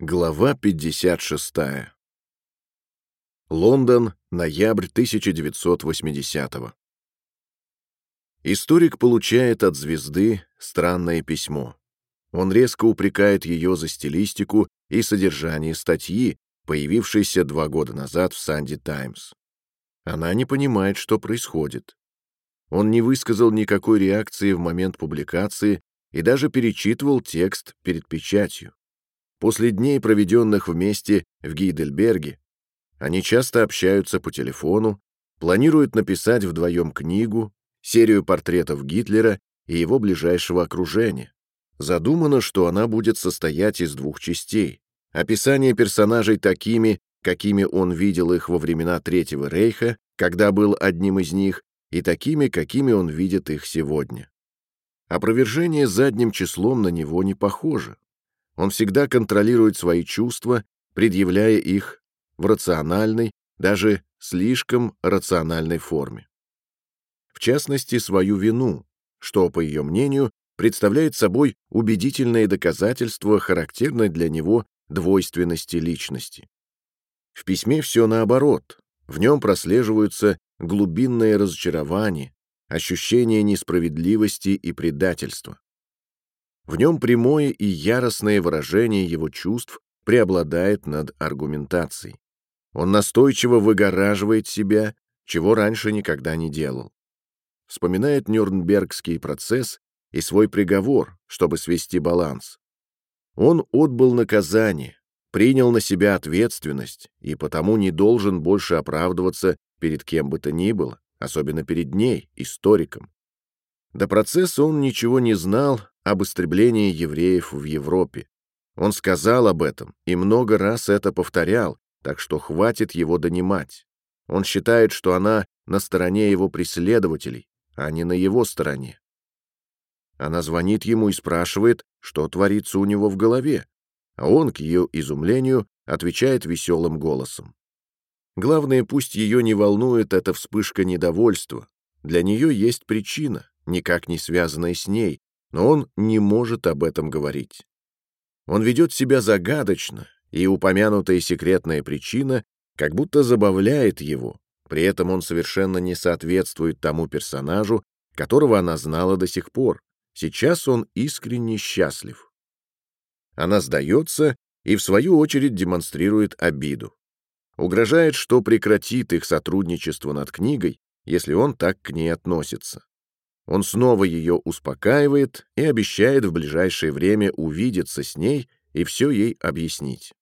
Глава 56. Лондон, ноябрь 1980 Историк получает от звезды странное письмо. Он резко упрекает ее за стилистику и содержание статьи, появившейся два года назад в «Санди Таймс». Она не понимает, что происходит. Он не высказал никакой реакции в момент публикации и даже перечитывал текст перед печатью. После дней, проведенных вместе в Гейдельберге, они часто общаются по телефону, планируют написать вдвоем книгу, серию портретов Гитлера и его ближайшего окружения. Задумано, что она будет состоять из двух частей. Описание персонажей такими, какими он видел их во времена Третьего Рейха, когда был одним из них, и такими, какими он видит их сегодня. Опровержение задним числом на него не похоже. Он всегда контролирует свои чувства, предъявляя их в рациональной, даже слишком рациональной форме. В частности, свою вину, что, по ее мнению, представляет собой убедительное доказательство характерной для него двойственности личности. В письме все наоборот. В нем прослеживаются глубинное разочарование, ощущение несправедливости и предательства. В нем прямое и яростное выражение его чувств преобладает над аргументацией. Он настойчиво выгораживает себя, чего раньше никогда не делал. Вспоминает Нюрнбергский процесс и свой приговор, чтобы свести баланс. Он отбыл наказание, принял на себя ответственность и потому не должен больше оправдываться перед кем бы то ни было, особенно перед ней, историком. До процесса он ничего не знал об истреблении евреев в Европе. Он сказал об этом и много раз это повторял, так что хватит его донимать. Он считает, что она на стороне его преследователей, а не на его стороне. Она звонит ему и спрашивает, что творится у него в голове, а он, к ее изумлению, отвечает веселым голосом. Главное, пусть ее не волнует эта вспышка недовольства. Для нее есть причина, никак не связанная с ней, но он не может об этом говорить. Он ведет себя загадочно, и упомянутая секретная причина как будто забавляет его, при этом он совершенно не соответствует тому персонажу, которого она знала до сих пор. Сейчас он искренне счастлив. Она сдается и, в свою очередь, демонстрирует обиду. Угрожает, что прекратит их сотрудничество над книгой, если он так к ней относится. Он снова ее успокаивает и обещает в ближайшее время увидеться с ней и все ей объяснить.